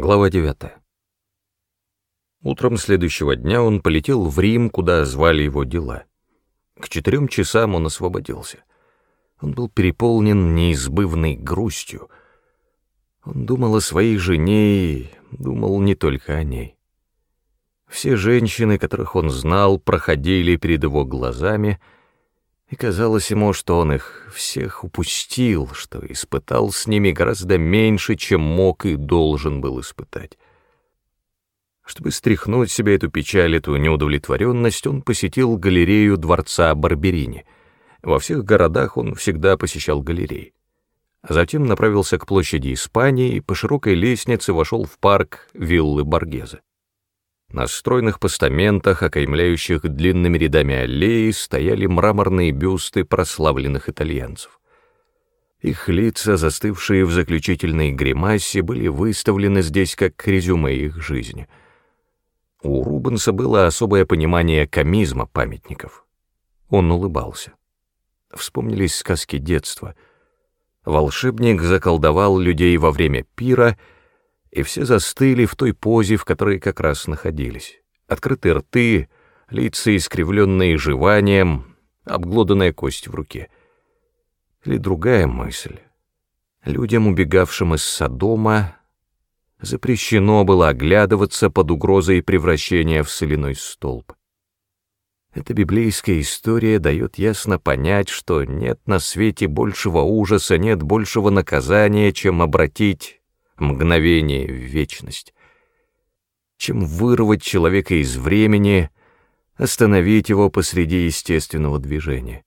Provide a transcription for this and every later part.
Глава 9. Утром следующего дня он полетел в Рим, куда звали его дела. К четырем часам он освободился. Он был переполнен неизбывной грустью. Он думал о своей жене и думал не только о ней. Все женщины, которых он знал, проходили перед его глазами — и казалось ему, что он их всех упустил, что испытал с ними гораздо меньше, чем мог и должен был испытать. Чтобы стряхнуть себе эту печаль, эту неудовлетворенность, он посетил галерею дворца Барберини. Во всех городах он всегда посещал галереи. А затем направился к площади Испании и по широкой лестнице вошел в парк виллы Баргеза. На стройных постаментах, окаймляющих длинными рядами аллеи, стояли мраморные бюсты прославленных итальянцев. Их лица, застывшие в заключительной гримасе, были выставлены здесь как резюме их жизни. У Рубенса было особое понимание комизма памятников. Он улыбался. Вспомнились сказки детства. Волшебник заколдовал людей во время пира — и все застыли в той позе, в которой как раз находились. Открытые рты, лица искривленные жеванием, обглоданная кость в руке. Или другая мысль. Людям, убегавшим из Содома, запрещено было оглядываться под угрозой превращения в соляной столб. Эта библейская история дает ясно понять, что нет на свете большего ужаса, нет большего наказания, чем обратить мгновение в вечность. Чем вырвать человека из времени, остановить его посреди естественного движения.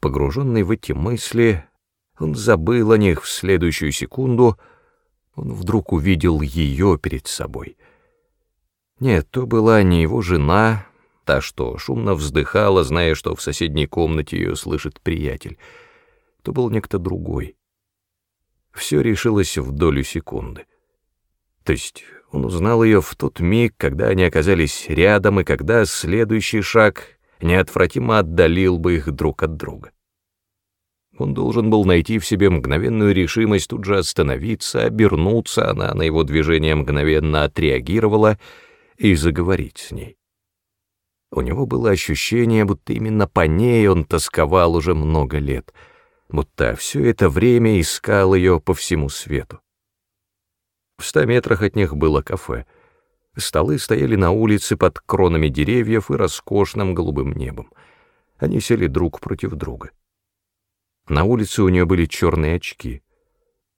Погруженный в эти мысли, он забыл о них в следующую секунду, он вдруг увидел ее перед собой. Нет, то была не его жена, та, что шумно вздыхала, зная, что в соседней комнате ее слышит приятель. То был некто другой все решилось в долю секунды. То есть он узнал ее в тот миг, когда они оказались рядом, и когда следующий шаг неотвратимо отдалил бы их друг от друга. Он должен был найти в себе мгновенную решимость тут же остановиться, обернуться, она на его движение мгновенно отреагировала и заговорить с ней. У него было ощущение, будто именно по ней он тосковал уже много лет — будто все это время искал ее по всему свету. В ста метрах от них было кафе. Столы стояли на улице под кронами деревьев и роскошным голубым небом. Они сели друг против друга. На улице у нее были черные очки.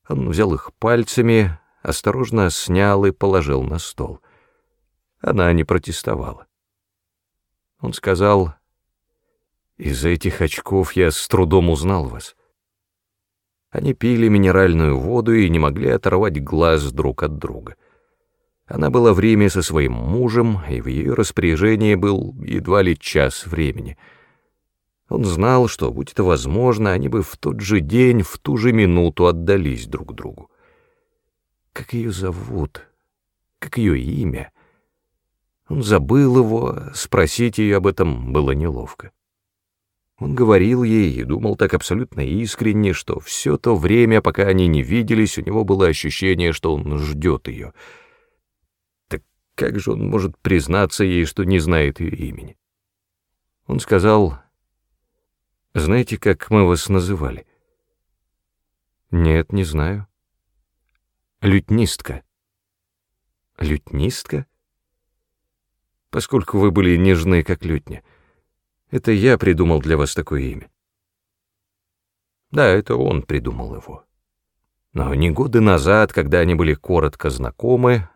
Он взял их пальцами, осторожно снял и положил на стол. Она не протестовала. Он сказал, «Из-за этих очков я с трудом узнал вас». Они пили минеральную воду и не могли оторвать глаз друг от друга. Она была в Риме со своим мужем, и в ее распоряжении был едва ли час времени. Он знал, что, будь это возможно, они бы в тот же день, в ту же минуту отдались друг другу. Как ее зовут? Как ее имя? Он забыл его, спросить ее об этом было неловко. Он говорил ей и думал так абсолютно искренне, что все то время, пока они не виделись, у него было ощущение, что он ждет ее. Так как же он может признаться ей, что не знает ее имени? Он сказал, «Знаете, как мы вас называли?» «Нет, не знаю». «Лютнистка». «Лютнистка?» «Поскольку вы были нежны, как лютня». Это я придумал для вас такое имя. Да, это он придумал его. Но не годы назад, когда они были коротко знакомы,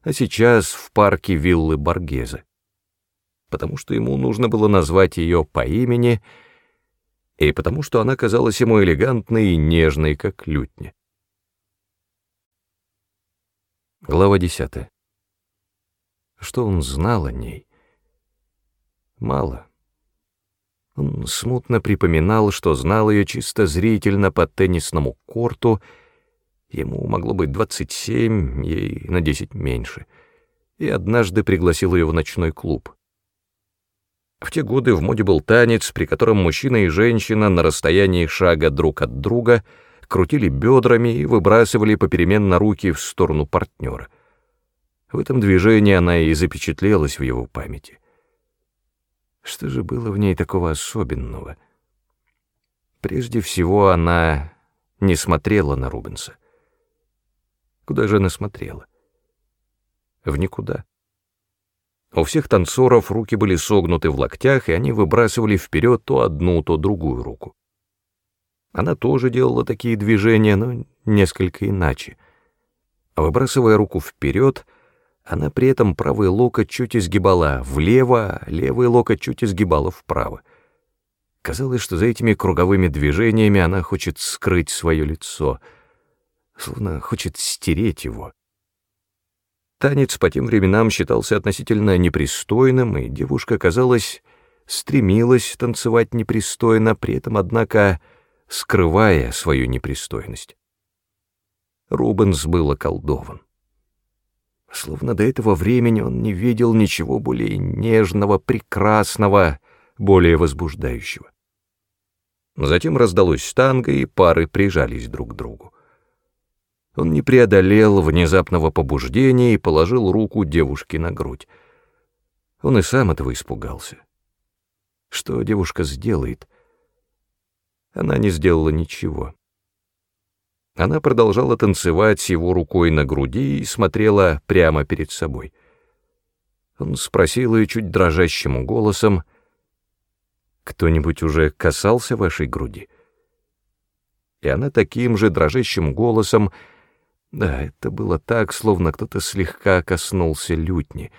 а сейчас в парке виллы Баргеза, потому что ему нужно было назвать ее по имени и потому что она казалась ему элегантной и нежной, как лютня. Глава десятая. Что он знал о ней? Мало. Он смутно припоминал, что знал ее чисто зрительно по теннисному корту, ему могло быть двадцать семь, ей на десять меньше, и однажды пригласил ее в ночной клуб. В те годы в моде был танец, при котором мужчина и женщина на расстоянии шага друг от друга крутили бедрами и выбрасывали попеременно руки в сторону партнера. В этом движении она и запечатлелась в его памяти. Что же было в ней такого особенного? Прежде всего, она не смотрела на Рубенса. Куда же она смотрела? В никуда. У всех танцоров руки были согнуты в локтях, и они выбрасывали вперед то одну, то другую руку. Она тоже делала такие движения, но несколько иначе. Выбрасывая руку вперед, она при этом правый локоть чуть изгибала влево, левый локоть чуть изгибала вправо. Казалось, что за этими круговыми движениями она хочет скрыть свое лицо, словно хочет стереть его. Танец по тем временам считался относительно непристойным, и девушка, казалось, стремилась танцевать непристойно, при этом, однако, скрывая свою непристойность. Рубенс был околдован. Словно до этого времени он не видел ничего более нежного, прекрасного, более возбуждающего. Затем раздалось танго, и пары прижались друг к другу. Он не преодолел внезапного побуждения и положил руку девушке на грудь. Он и сам этого испугался. Что девушка сделает? Она не сделала ничего. Она продолжала танцевать его рукой на груди и смотрела прямо перед собой. Он спросил ее чуть дрожащим голосом, «Кто-нибудь уже касался вашей груди?» И она таким же дрожащим голосом да, это было так, словно кто-то слегка коснулся лютни.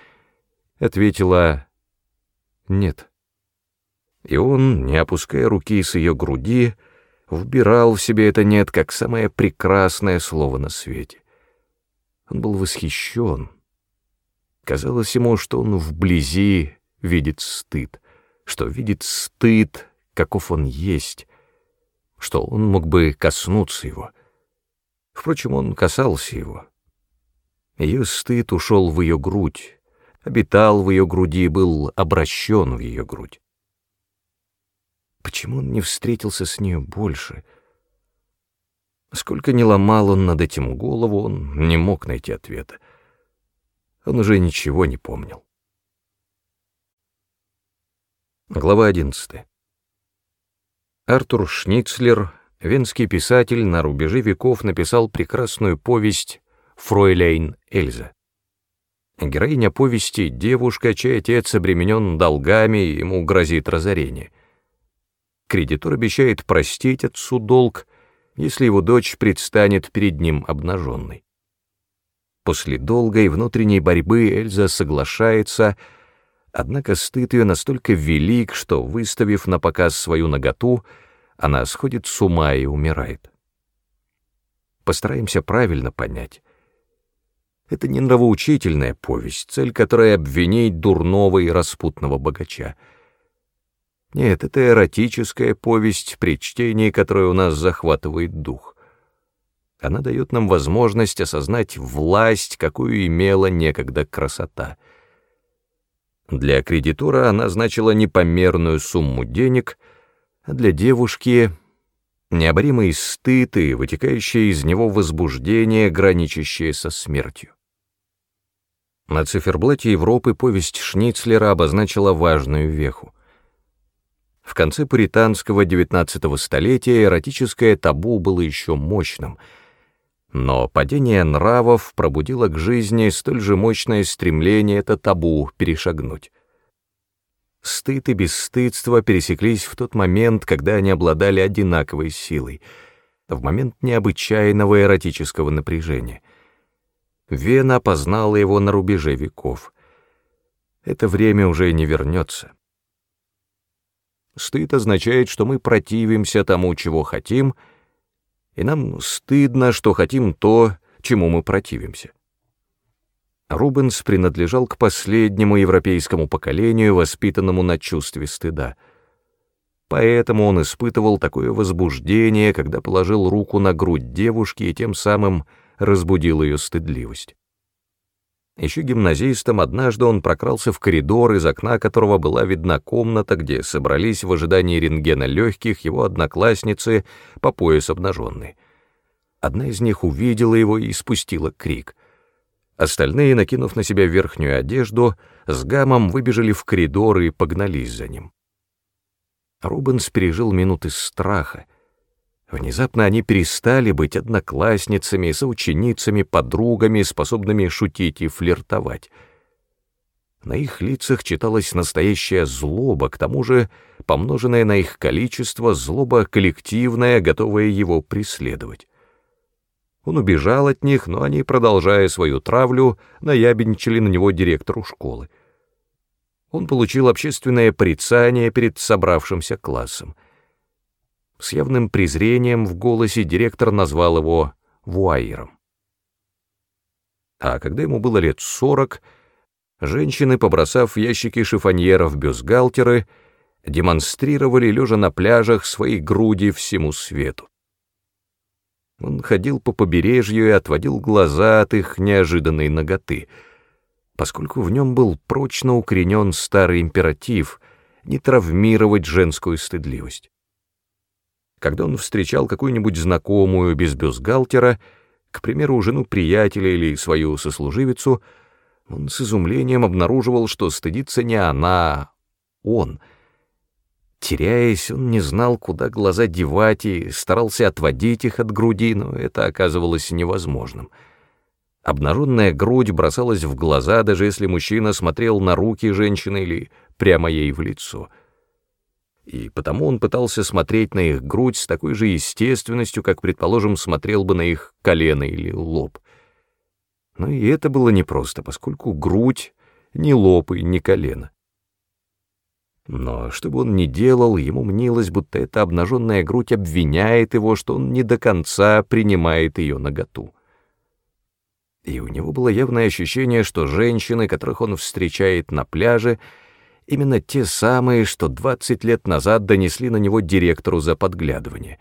Ответила «нет». И он, не опуская руки с ее груди, вбирал в себе это «нет» как самое прекрасное слово на свете. Он был восхищен. Казалось ему, что он вблизи видит стыд, что видит стыд, каков он есть, что он мог бы коснуться его — Впрочем, он касался его. Ее стыд ушел в ее грудь, обитал в ее груди, был обращен в ее грудь. Почему он не встретился с нею больше? Сколько ни ломал он над этим голову, он не мог найти ответа. Он уже ничего не помнил. Глава одиннадцатая. Артур Шницлер венский писатель на рубеже веков написал прекрасную повесть «Фройляйн Эльза». Героиня повести — девушка, чей отец обременен долгами, и ему грозит разорение. Кредитор обещает простить отцу долг, если его дочь предстанет перед ним обнаженной. После долгой внутренней борьбы Эльза соглашается, однако стыд ее настолько велик, что, выставив на показ свою наготу, она сходит с ума и умирает. Постараемся правильно понять. Это не нравоучительная повесть, цель которой обвинить дурного и распутного богача. Нет, это эротическая повесть, при чтении которой у нас захватывает дух. Она дает нам возможность осознать власть, какую имела некогда красота. Для кредитора она значила непомерную сумму денег — а для девушки необоримый стыд и вытекающее из него возбуждение, граничащее со смертью. На циферблате Европы повесть Шницлера обозначила важную веху. В конце пуританского XIX столетия эротическое табу было еще мощным, но падение нравов пробудило к жизни столь же мощное стремление это табу перешагнуть. Стыд и бесстыдство пересеклись в тот момент, когда они обладали одинаковой силой, в момент необычайного эротического напряжения. Вена познала его на рубеже веков. Это время уже не вернется. Стыд означает, что мы противимся тому, чего хотим, и нам стыдно, что хотим то, чему мы противимся. Рубенс принадлежал к последнему европейскому поколению, воспитанному на чувстве стыда. Поэтому он испытывал такое возбуждение, когда положил руку на грудь девушки и тем самым разбудил ее стыдливость. Еще гимназистом однажды он прокрался в коридор, из окна которого была видна комната, где собрались в ожидании рентгена легких его одноклассницы по пояс обнаженные — Одна из них увидела его и спустила крик. Остальные, накинув на себя верхнюю одежду, с гамом выбежали в коридор и погнались за ним. Рубенс пережил минуты страха. Внезапно они перестали быть одноклассницами, соученицами, подругами, способными шутить и флиртовать. На их лицах читалась настоящая злоба, к тому же помноженная на их количество, злоба коллективная, готовая его преследовать. Он убежал от них, но они, продолжая свою травлю, наябедничали на него директору школы. Он получил общественное порицание перед собравшимся классом. С явным презрением в голосе директор назвал его вуайером. А когда ему было лет сорок, женщины, побросав в ящики шифоньеров бюстгальтеры, демонстрировали, лежа на пляжах, свои груди всему свету. Он ходил по побережью и отводил глаза от их неожиданной ноготы, поскольку в нем был прочно укоренен старый императив не травмировать женскую стыдливость. Когда он встречал какую-нибудь знакомую без бюстгальтера, к примеру, жену приятеля или свою сослуживицу, он с изумлением обнаруживал, что стыдится не она, а он — Теряясь, он не знал, куда глаза девать, и старался отводить их от груди, но это оказывалось невозможным. Обнаженная грудь бросалась в глаза, даже если мужчина смотрел на руки женщины или прямо ей в лицо. И потому он пытался смотреть на их грудь с такой же естественностью, как, предположим, смотрел бы на их колено или лоб. Но и это было непросто, поскольку грудь — ни лоб и ни колено. Но что бы он ни делал, ему мнилось, будто эта обнаженная грудь обвиняет его, что он не до конца принимает ее наготу. И у него было явное ощущение, что женщины, которых он встречает на пляже, именно те самые, что двадцать лет назад донесли на него директору за подглядывание.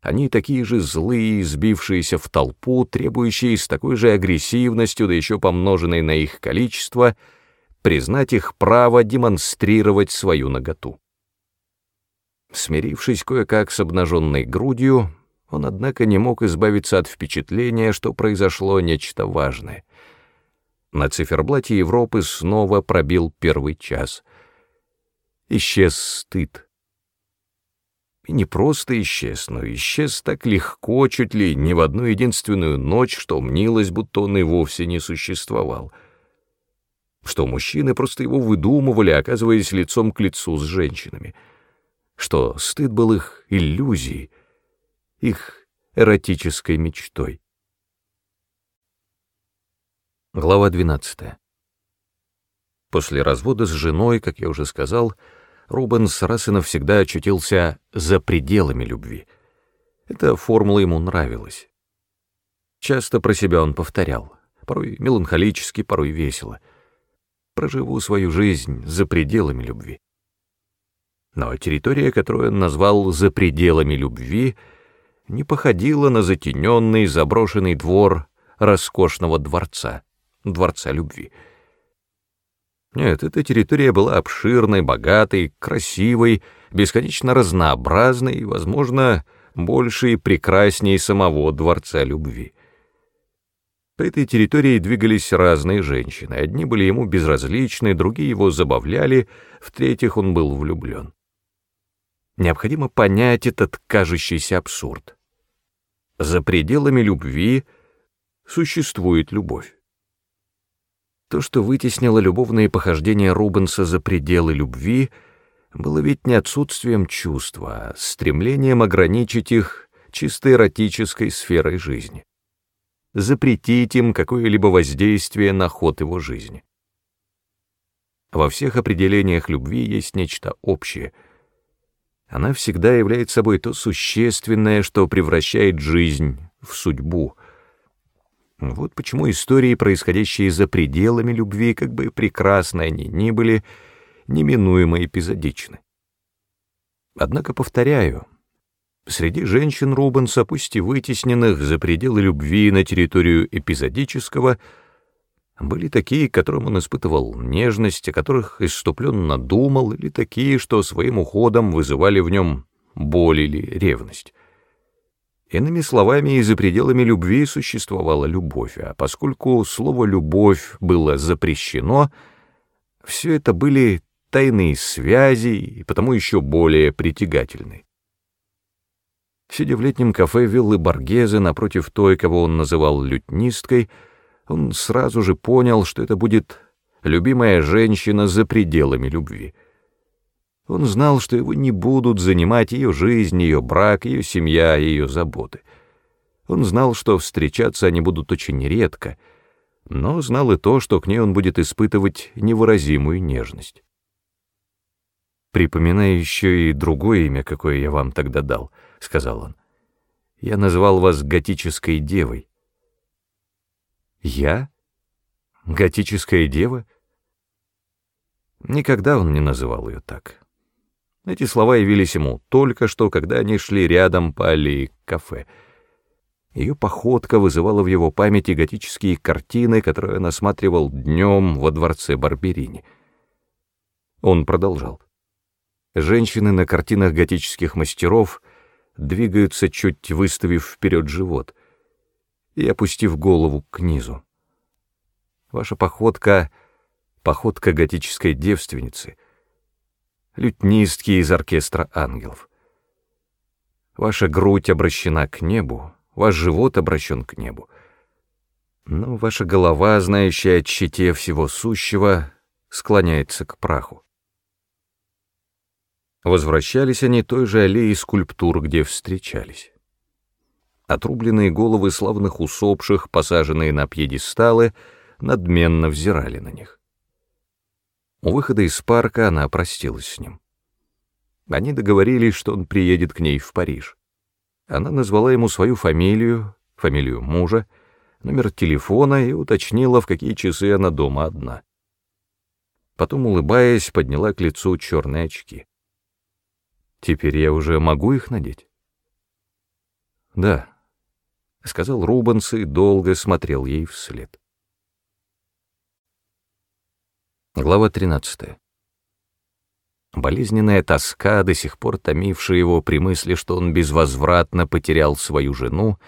Они такие же злые, сбившиеся в толпу, требующие с такой же агрессивностью, да еще помноженной на их количество — признать их право демонстрировать свою наготу. Смирившись кое-как с обнаженной грудью, он, однако, не мог избавиться от впечатления, что произошло нечто важное. На циферблате Европы снова пробил первый час. Исчез стыд. И не просто исчез, но исчез так легко, чуть ли не в одну единственную ночь, что мнилось, будто он и вовсе не существовал — что мужчины просто его выдумывали, оказываясь лицом к лицу с женщинами, что стыд был их иллюзией, их эротической мечтой. Глава 12. После развода с женой, как я уже сказал, Рубенс раз и навсегда очутился за пределами любви. Эта формула ему нравилась. Часто про себя он повторял, порой меланхолически, порой весело — проживу свою жизнь за пределами любви. Но территория, которую он назвал «за пределами любви», не походила на затененный, заброшенный двор роскошного дворца, дворца любви. Нет, эта территория была обширной, богатой, красивой, бесконечно разнообразной и, возможно, больше и прекрасней самого дворца любви. По этой территории двигались разные женщины. Одни были ему безразличны, другие его забавляли, в-третьих, он был влюблен. Необходимо понять этот кажущийся абсурд. За пределами любви существует любовь. То, что вытеснило любовные похождения Рубенса за пределы любви, было ведь не отсутствием чувства, а стремлением ограничить их чисто эротической сферой жизни запретить им какое-либо воздействие на ход его жизни. Во всех определениях любви есть нечто общее. Она всегда является собой то существенное, что превращает жизнь в судьбу. Вот почему истории, происходящие за пределами любви, как бы прекрасны они ни были, неминуемо эпизодичны. Однако, повторяю, Среди женщин Рубенса, пусть и вытесненных за пределы любви на территорию эпизодического, были такие, к которым он испытывал нежность, о которых иступленно думал, или такие, что своим уходом вызывали в нем боль или ревность. Иными словами, и за пределами любви существовала любовь, а поскольку слово «любовь» было запрещено, все это были тайные связи и потому еще более притягательны. Сидя в летнем кафе виллы Баргезе напротив той, кого он называл лютнисткой, он сразу же понял, что это будет любимая женщина за пределами любви. Он знал, что его не будут занимать ее жизнь, ее брак, ее семья, ее заботы. Он знал, что встречаться они будут очень редко, но знал и то, что к ней он будет испытывать невыразимую нежность. «Припоминаю еще и другое имя, какое я вам тогда дал», — сказал он. «Я назвал вас готической девой». «Я? Готическая дева?» Никогда он не называл ее так. Эти слова явились ему только что, когда они шли рядом по аллее кафе. Ее походка вызывала в его памяти готические картины, которые он осматривал днем во дворце Барберини. Он продолжал. Женщины на картинах готических мастеров двигаются, чуть выставив вперед живот и опустив голову к низу. Ваша походка — походка готической девственницы — лютнистки из оркестра ангелов. Ваша грудь обращена к небу, ваш живот обращен к небу. Но ваша голова, знающая о щите всего сущего, склоняется к праху. Возвращались они той же аллеей скульптур, где встречались. Отрубленные головы славных усопших, посаженные на пьедесталы, надменно взирали на них. У выхода из парка она простилась с ним. Они договорились, что он приедет к ней в Париж. Она назвала ему свою фамилию, фамилию мужа, номер телефона и уточнила, в какие часы она дома одна. Потом, улыбаясь, подняла к лицу черные очки. «Теперь я уже могу их надеть?» «Да», — сказал Рубенс и долго смотрел ей вслед. Глава 13. Болезненная тоска, до сих пор томившая его при мысли, что он безвозвратно потерял свою жену,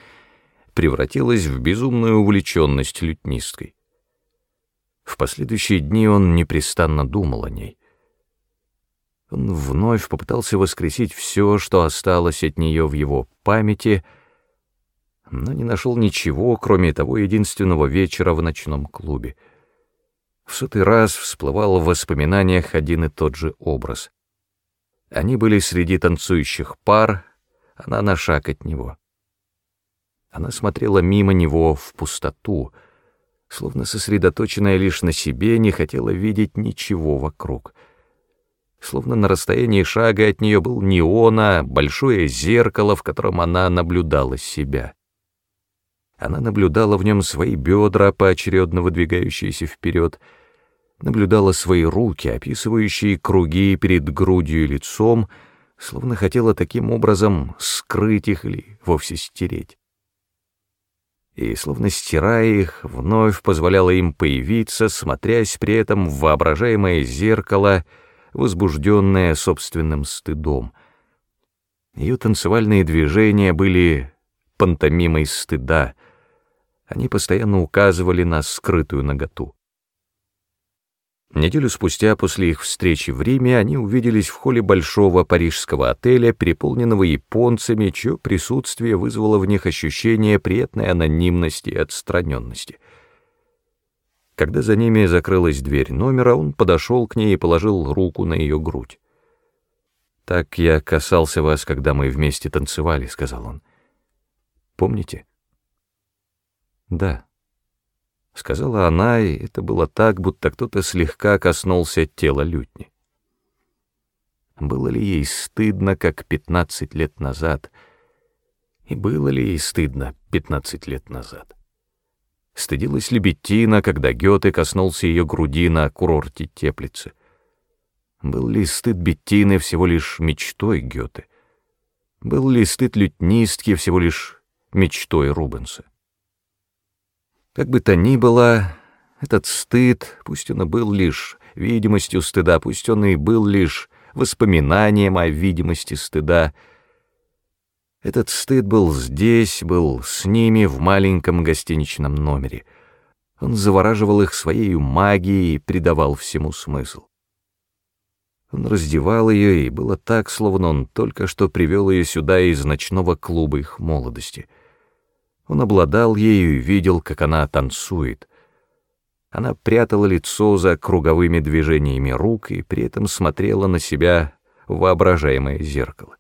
превратилась в безумную увлеченность лютнисткой. В последующие дни он непрестанно думал о ней. Он вновь попытался воскресить все, что осталось от нее в его памяти, но не нашел ничего, кроме того единственного вечера в ночном клубе — в сотый раз всплывал в воспоминаниях один и тот же образ. Они были среди танцующих пар, она на шаг от него. Она смотрела мимо него в пустоту, словно сосредоточенная лишь на себе, не хотела видеть ничего вокруг. Словно на расстоянии шага от нее был не он, а большое зеркало, в котором она наблюдала себя. Она наблюдала в нем свои бедра, поочередно выдвигающиеся вперед, наблюдала свои руки, описывающие круги перед грудью и лицом, словно хотела таким образом скрыть их или вовсе стереть. И, словно стирая их, вновь позволяла им появиться, смотрясь при этом в воображаемое зеркало, возбужденное собственным стыдом. Ее танцевальные движения были пантомимой стыда — они постоянно указывали на скрытую наготу. Неделю спустя после их встречи в Риме они увиделись в холле большого парижского отеля, переполненного японцами, чье присутствие вызвало в них ощущение приятной анонимности и отстраненности. Когда за ними закрылась дверь номера, он подошел к ней и положил руку на ее грудь. «Так я касался вас, когда мы вместе танцевали», — сказал он. «Помните?» «Да», — сказала она, и это было так, будто кто-то слегка коснулся тела лютни. Было ли ей стыдно, как пятнадцать лет назад? И было ли ей стыдно пятнадцать лет назад? Стыдилась ли Беттина, когда Гёте коснулся ее груди на курорте Теплицы? Был ли стыд Беттины всего лишь мечтой Гёте? Был ли стыд лютнистки всего лишь мечтой Рубенса? Как бы то ни было, этот стыд, пусть он и был лишь видимостью стыда, пусть он и был лишь воспоминанием о видимости стыда, Этот стыд был здесь, был с ними в маленьком гостиничном номере. Он завораживал их своей магией и придавал всему смысл. Он раздевал ее, и было так, словно он только что привел ее сюда из ночного клуба их молодости. Он обладал ею и видел, как она танцует. Она прятала лицо за круговыми движениями рук и при этом смотрела на себя в воображаемое зеркало.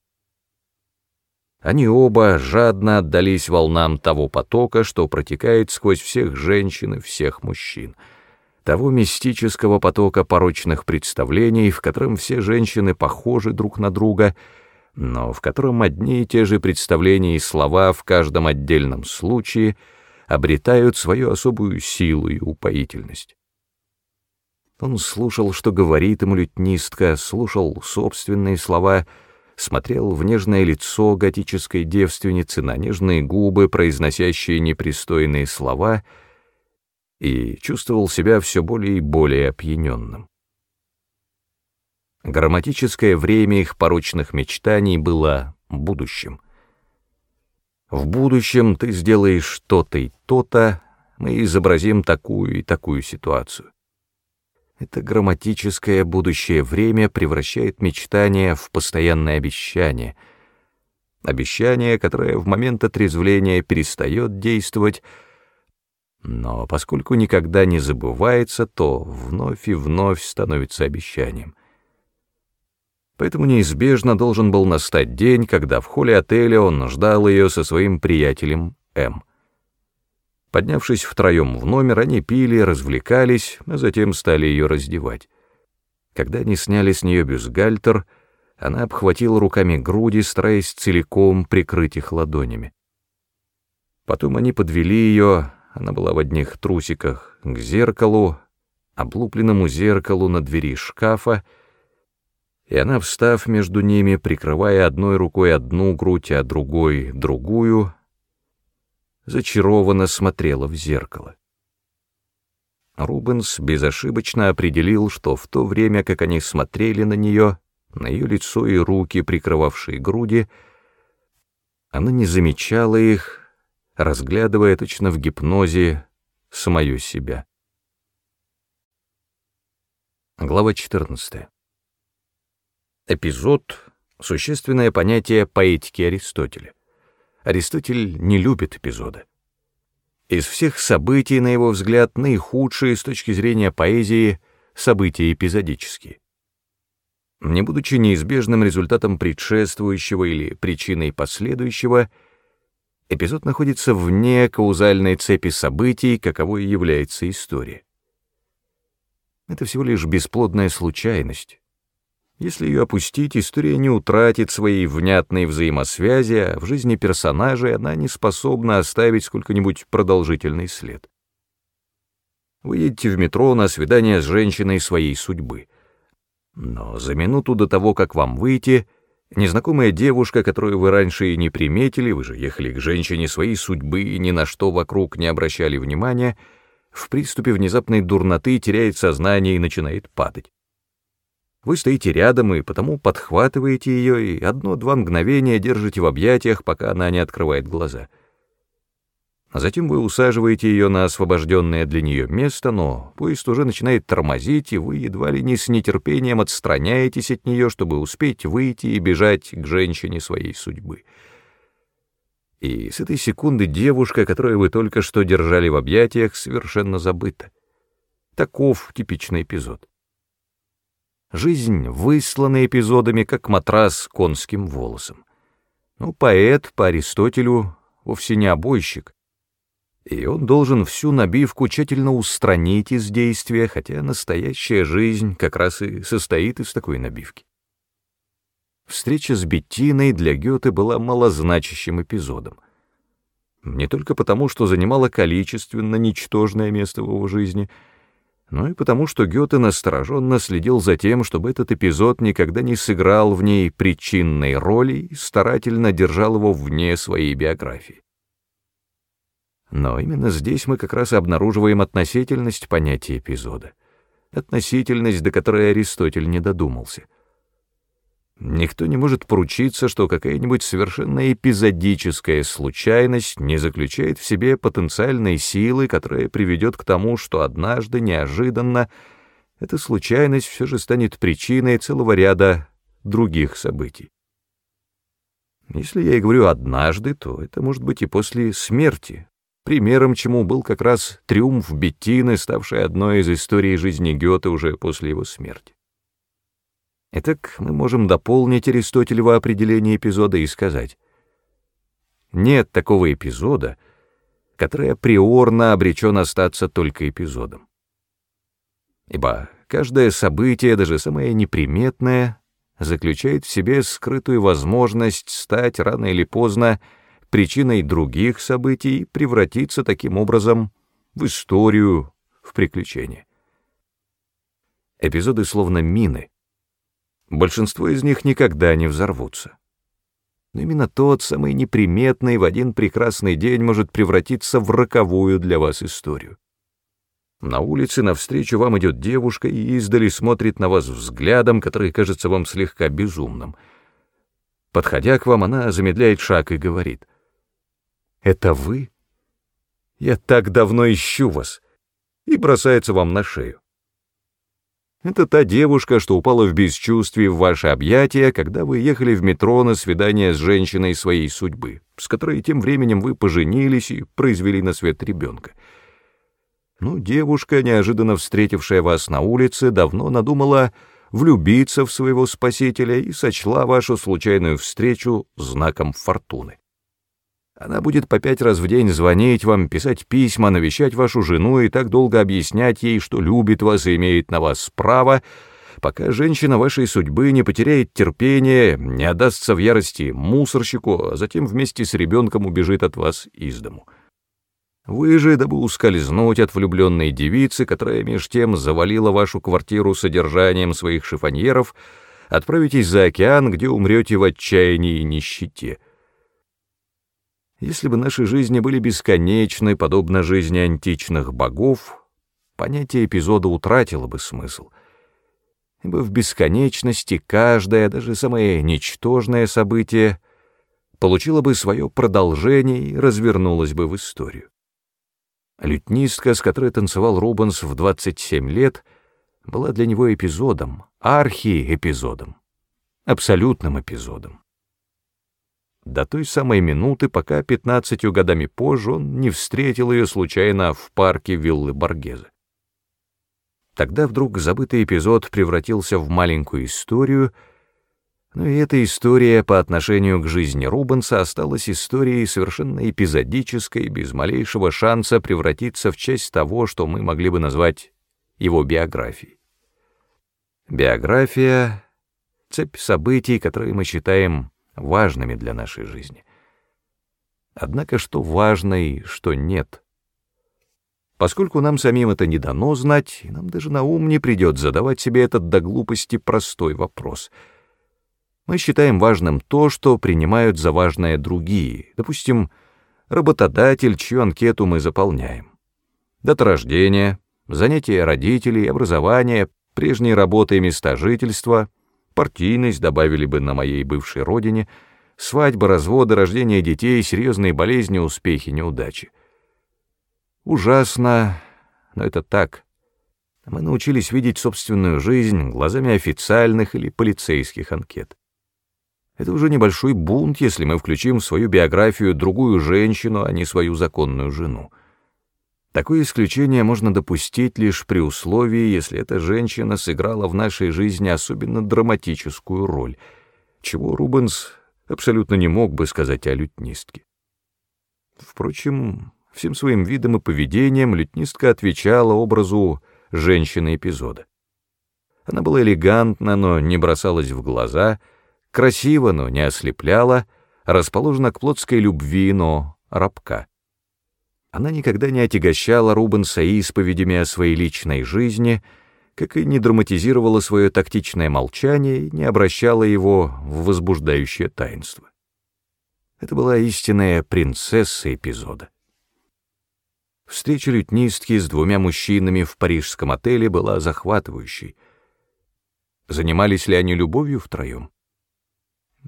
Они оба жадно отдались волнам того потока, что протекает сквозь всех женщин и всех мужчин — того мистического потока порочных представлений, в котором все женщины похожи друг на друга, но в котором одни и те же представления и слова в каждом отдельном случае обретают свою особую силу и упоительность. Он слушал, что говорит ему лютнистка, слушал собственные слова, смотрел в нежное лицо готической девственницы, на нежные губы, произносящие непристойные слова — и чувствовал себя все более и более опьяненным. Грамматическое время их порочных мечтаний было будущим. В будущем ты сделаешь то-то и то-то, мы изобразим такую и такую ситуацию. Это грамматическое будущее время превращает мечтание в постоянное обещание. Обещание, которое в момент отрезвления перестает действовать, но поскольку никогда не забывается, то вновь и вновь становится обещанием. Поэтому неизбежно должен был настать день, когда в холле отеля он ждал ее со своим приятелем М. Поднявшись втроем в номер, они пили, развлекались, а затем стали ее раздевать. Когда они сняли с нее бюстгальтер, она обхватила руками груди, стараясь целиком прикрыть их ладонями. Потом они подвели ее, она была в одних трусиках к зеркалу, облупленному зеркалу на двери шкафа, и она, встав между ними, прикрывая одной рукой одну грудь, а другой — другую, зачарованно смотрела в зеркало. Рубенс безошибочно определил, что в то время, как они смотрели на нее, на ее лицо и руки, прикрывавшие груди, она не замечала их, разглядывая точно в гипнозе самую себя. Глава 14. Эпизод — существенное понятие поэтики Аристотеля. Аристотель не любит эпизоды. Из всех событий, на его взгляд, наихудшие с точки зрения поэзии события эпизодические. Не будучи неизбежным результатом предшествующего или причиной последующего — эпизод находится вне каузальной цепи событий, каковой является история. Это всего лишь бесплодная случайность. Если ее опустить, история не утратит своей внятной взаимосвязи, а в жизни персонажей она не способна оставить сколько-нибудь продолжительный след. Вы едете в метро на свидание с женщиной своей судьбы. Но за минуту до того, как вам выйти — Незнакомая девушка, которую вы раньше и не приметили, вы же ехали к женщине своей судьбы и ни на что вокруг не обращали внимания, в приступе внезапной дурноты теряет сознание и начинает падать. Вы стоите рядом и потому подхватываете ее и одно-два мгновения держите в объятиях, пока она не открывает глаза — а затем вы усаживаете ее на освобожденное для нее место, но поезд уже начинает тормозить, и вы едва ли не с нетерпением отстраняетесь от нее, чтобы успеть выйти и бежать к женщине своей судьбы. И с этой секунды девушка, которую вы только что держали в объятиях, совершенно забыта. Таков типичный эпизод. Жизнь выслана эпизодами, как матрас конским волосом. Ну, поэт по Аристотелю вовсе не обойщик, и он должен всю набивку тщательно устранить из действия, хотя настоящая жизнь как раз и состоит из такой набивки. Встреча с Беттиной для Гёте была малозначащим эпизодом. Не только потому, что занимала количественно ничтожное место в его жизни, но и потому, что Гёте настороженно следил за тем, чтобы этот эпизод никогда не сыграл в ней причинной роли и старательно держал его вне своей биографии. Но именно здесь мы как раз обнаруживаем относительность понятия эпизода. Относительность, до которой Аристотель не додумался. Никто не может поручиться, что какая-нибудь совершенно эпизодическая случайность не заключает в себе потенциальной силы, которая приведет к тому, что однажды, неожиданно, эта случайность все же станет причиной целого ряда других событий. Если я и говорю «однажды», то это может быть и после смерти, примером чему был как раз триумф Беттины, ставший одной из историй жизни Гёте уже после его смерти. Итак, мы можем дополнить Аристотелево определение эпизода и сказать, нет такого эпизода, который априорно обречен остаться только эпизодом. Ибо каждое событие, даже самое неприметное, заключает в себе скрытую возможность стать рано или поздно причиной других событий и превратиться таким образом в историю, в приключение. Эпизоды словно мины, Большинство из них никогда не взорвутся. Но именно тот, самый неприметный, в один прекрасный день может превратиться в роковую для вас историю. На улице навстречу вам идет девушка и издали смотрит на вас взглядом, который кажется вам слегка безумным. Подходя к вам, она замедляет шаг и говорит. «Это вы? Я так давно ищу вас!» и бросается вам на шею. Это та девушка, что упала в бесчувствие в ваше объятия, когда вы ехали в метро на свидание с женщиной своей судьбы, с которой тем временем вы поженились и произвели на свет ребенка. Ну, девушка, неожиданно встретившая вас на улице, давно надумала влюбиться в своего спасителя и сочла вашу случайную встречу знаком фортуны. Она будет по пять раз в день звонить вам, писать письма, навещать вашу жену и так долго объяснять ей, что любит вас и имеет на вас право, пока женщина вашей судьбы не потеряет терпение, не отдастся в ярости мусорщику, а затем вместе с ребенком убежит от вас из дому. Вы же, дабы ускользнуть от влюбленной девицы, которая меж тем завалила вашу квартиру содержанием своих шифоньеров, отправитесь за океан, где умрете в отчаянии и нищете. Если бы наши жизни были бесконечны, подобно жизни античных богов, понятие эпизода утратило бы смысл. Ибо в бесконечности каждое, даже самое ничтожное событие получило бы свое продолжение и развернулось бы в историю. Лютнистка, с которой танцевал Рубенс в 27 лет, была для него эпизодом, архиэпизодом, абсолютным эпизодом до той самой минуты, пока пятнадцатью годами позже он не встретил ее случайно в парке виллы Баргеза. Тогда вдруг забытый эпизод превратился в маленькую историю, но и эта история по отношению к жизни Рубенса осталась историей совершенно эпизодической, без малейшего шанса превратиться в часть того, что мы могли бы назвать его биографией. Биография — цепь событий, которые мы считаем важными для нашей жизни. Однако что важно и что нет. Поскольку нам самим это не дано знать, и нам даже на ум не придет задавать себе этот до глупости простой вопрос. Мы считаем важным то, что принимают за важное другие, допустим, работодатель, чью анкету мы заполняем. Дата рождения, занятия родителей, образование, прежние работы и места жительства — партийность добавили бы на моей бывшей родине, свадьба, разводы, рождение детей, серьезные болезни, успехи, неудачи. Ужасно, но это так. Мы научились видеть собственную жизнь глазами официальных или полицейских анкет. Это уже небольшой бунт, если мы включим в свою биографию другую женщину, а не свою законную жену. Такое исключение можно допустить лишь при условии, если эта женщина сыграла в нашей жизни особенно драматическую роль, чего Рубенс абсолютно не мог бы сказать о лютнистке. Впрочем, всем своим видом и поведением лютнистка отвечала образу женщины эпизода. Она была элегантна, но не бросалась в глаза, красива, но не ослепляла, расположена к плотской любви, но рабка. Она никогда не отягощала Рубенса исповедями о своей личной жизни, как и не драматизировала свое тактичное молчание и не обращала его в возбуждающее таинство. Это была истинная принцесса эпизода. Встреча лютнистки с двумя мужчинами в парижском отеле была захватывающей. Занимались ли они любовью втроем?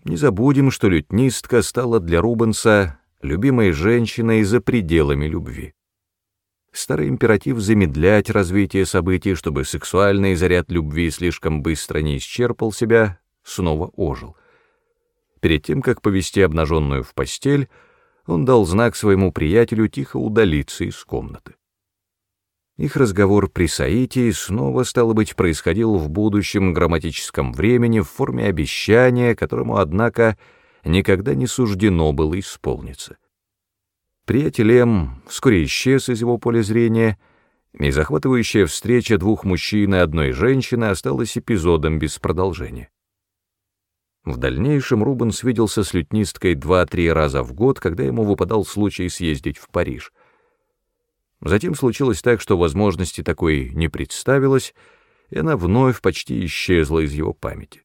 Не забудем, что лютнистка стала для Рубенса любимой женщиной за пределами любви. Старый императив замедлять развитие событий, чтобы сексуальный заряд любви слишком быстро не исчерпал себя, снова ожил. Перед тем, как повести обнаженную в постель, он дал знак своему приятелю тихо удалиться из комнаты. Их разговор при Саитии снова, стало быть, происходил в будущем грамматическом времени в форме обещания, которому, однако, никогда не суждено было исполниться. Приятель М вскоре исчез из его поля зрения, и захватывающая встреча двух мужчин и одной женщины осталась эпизодом без продолжения. В дальнейшем Рубенс виделся с лютнисткой два-три раза в год, когда ему выпадал случай съездить в Париж. Затем случилось так, что возможности такой не представилось, и она вновь почти исчезла из его памяти.